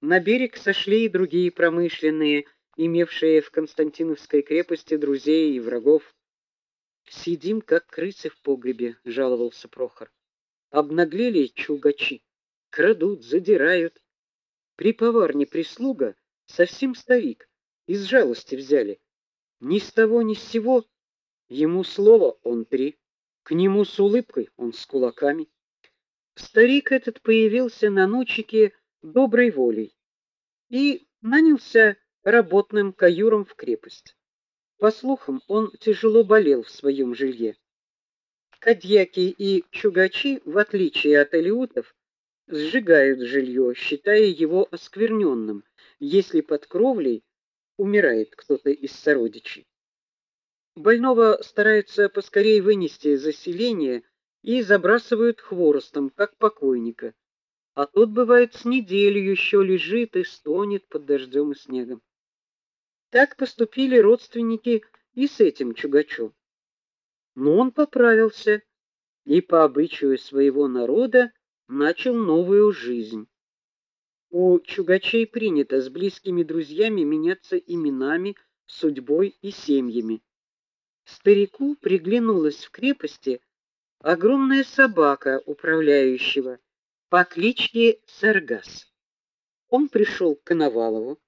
На берег сошли и другие промышленные, имевшие в Константиновской крепости друзей и врагов. Сидим как крысы в погребе, жаловался Прохор. Обнаглели чугачи, крадут, задирают. При поварне прислуга совсем старик, из жалости взяли. Ни с того ни с сего ему слово он три, к нему с улыбкой, он с кулаками. Старик этот появился на ночике доброй волей и нанялся работным каюром в крепость. По слухам, он тяжело болел в своем жилье. Кадьяки и чугачи, в отличие от алиутов, сжигают жилье, считая его оскверненным, если под кровлей умирает кто-то из сородичей. Больного стараются поскорее вынести из заселения и забрасывают хворостом, как покойника. А тот бывает с неделю еще лежит и стонет под дождем и снегом. Так поступили родственники и с этим чугачом. Но он поправился и по обычаю своего народа начал новую жизнь. У чугачей принято с близкими друзьями меняться именами, судьбой и семьями. Старику приглянулась в крепости огромная собака управляющего по кличке Саргас. Он пришел к Коновалову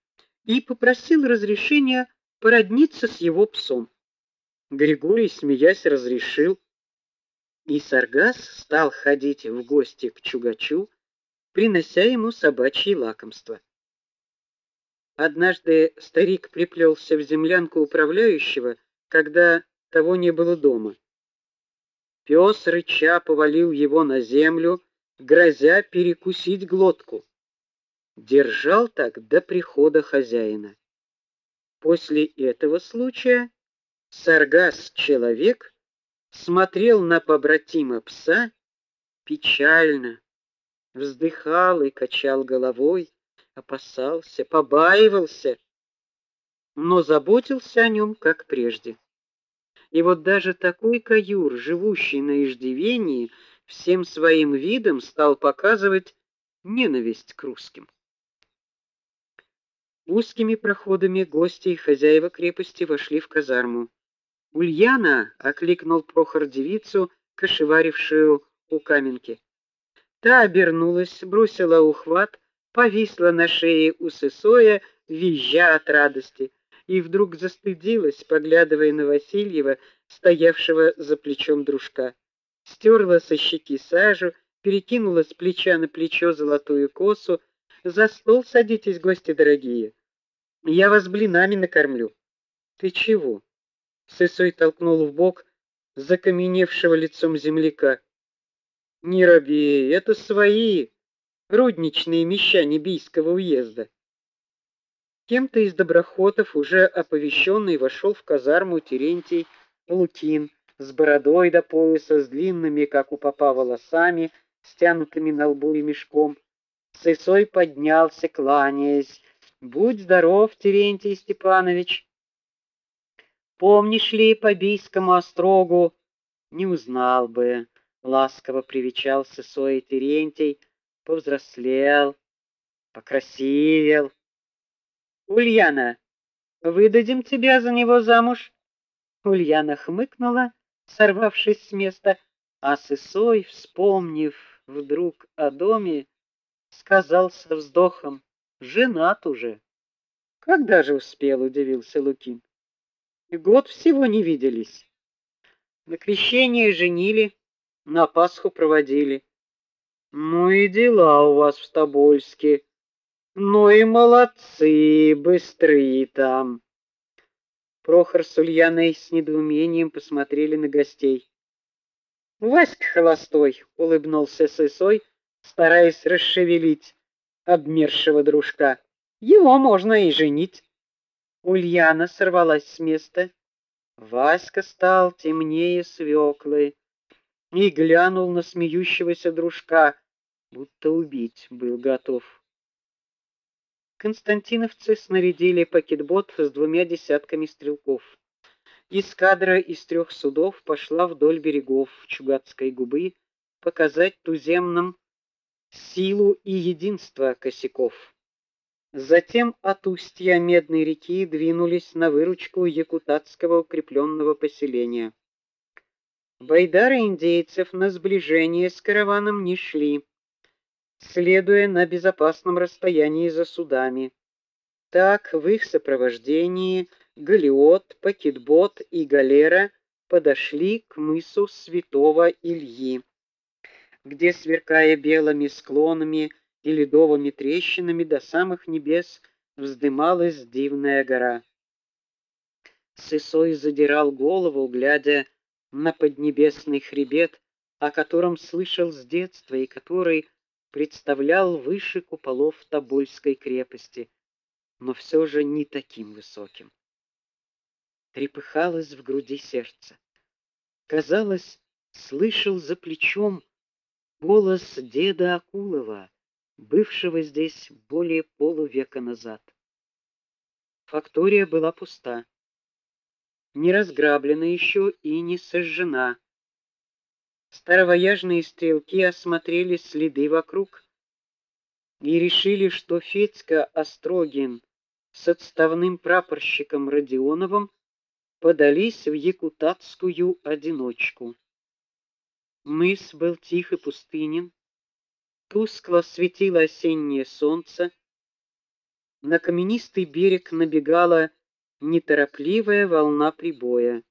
и попросил разрешения породниться с его псом. Григорий, смеясь, разрешил, и Саргас стал ходить в гости к Чугачу, принося ему собачьи лакомства. Однажды старик приплелся в землянку управляющего, когда того не было дома. Пёс рыча повалил его на землю, грозя перекусить глотку. Держал так до прихода хозяина. После этого случая Саргас человек смотрел на побратима пса печально, вздыхал и качал головой, опасался, побаивался, но заботился о нем как прежде. И вот даже такой каюр, живущий на иждивении, всем своим видом стал показывать ненависть к русским. Узкими проходами гости и хозяева крепости вошли в казарму. Ульяна окликнул Прохор девицу, кошеварившую у каменки. Та обернулась, бросила ухват, повисла на шее у Сысоя, визжа от радости и вдруг застыдилась, поглядывая на Васильева, стоявшего за плечом дружка. Стерла со щеки сажу, перекинула с плеча на плечо золотую косу. За стол садитесь, гости дорогие. Я вас блинами накормлю. Ты чего? Сысой толкнул в бок закаменевшего лицом земляка. Не робей, это свои рудничные мещане Бийского уезда. Кем-то из доброхотов, уже оповещенный, вошел в казарму Терентий Лукин с бородой до пояса, с длинными, как у попа, волосами, стянутыми на лбу и мешком. Сысой поднялся, кланяясь. «Будь здоров, Терентий Степанович!» «Помнишь ли по Бийскому острогу?» «Не узнал бы», — ласково привечал Сысой Терентий, повзрослел, покрасивел. Ульяна, выдадим тебя за него замуж. Ульяна хмыкнула, сорвавшись с места, а Сысой, вспомнив вдруг о доме, сказал со вздохом: "Женат уже". Когда же успел, удивился Лукин. Год всего не виделись. На крещение женили, на Пасху проводили. Ну и дела у вас в Тобольске. Ну и молодцы, быстрые там. Прохор с Ульяной с недоумением посмотрели на гостей. Васька холостой, улыбнулся Сысой, стараясь расшевелить обмершего дружка. Его можно и женить. Ульяна сорвалась с места. Васька стал темнее свеклы и глянул на смеющегося дружка, будто убить был готов. Константиновцы снарядили пакетбот с двумя десятками стрелков. Эскадра из трех судов пошла вдоль берегов Чугатской губы показать туземным силу и единство косяков. Затем от устья Медной реки двинулись на выручку якутатского укрепленного поселения. Байдары индейцев на сближение с караваном не шли, следуя на безопасном расстоянии за судами. Так в их сопровождении галеот, пакетбот и галера подошли к мысу Святого Ильи, где сверкая белыми склонами и ледовыми трещинами до самых небес вздымалась дивная гора. Сысой задирал голову, глядя на поднебесный хребет, о котором слышал с детства и который представлял выше куполов Тобольской крепости, но все же не таким высоким. Трепыхалось в груди сердце. Казалось, слышал за плечом голос деда Акулова, бывшего здесь более полувека назад. Фактория была пуста, не разграблена еще и не сожжена. Старовояжные стрелки осмотрели следы вокруг и решили, что Федька Острогин с отставным прапорщиком Родионовым подались в якутатскую одиночку. Мыс был тих и пустынен, Тускло светило осеннее солнце. На каменистый берег набегала неторопливая волна прибоя.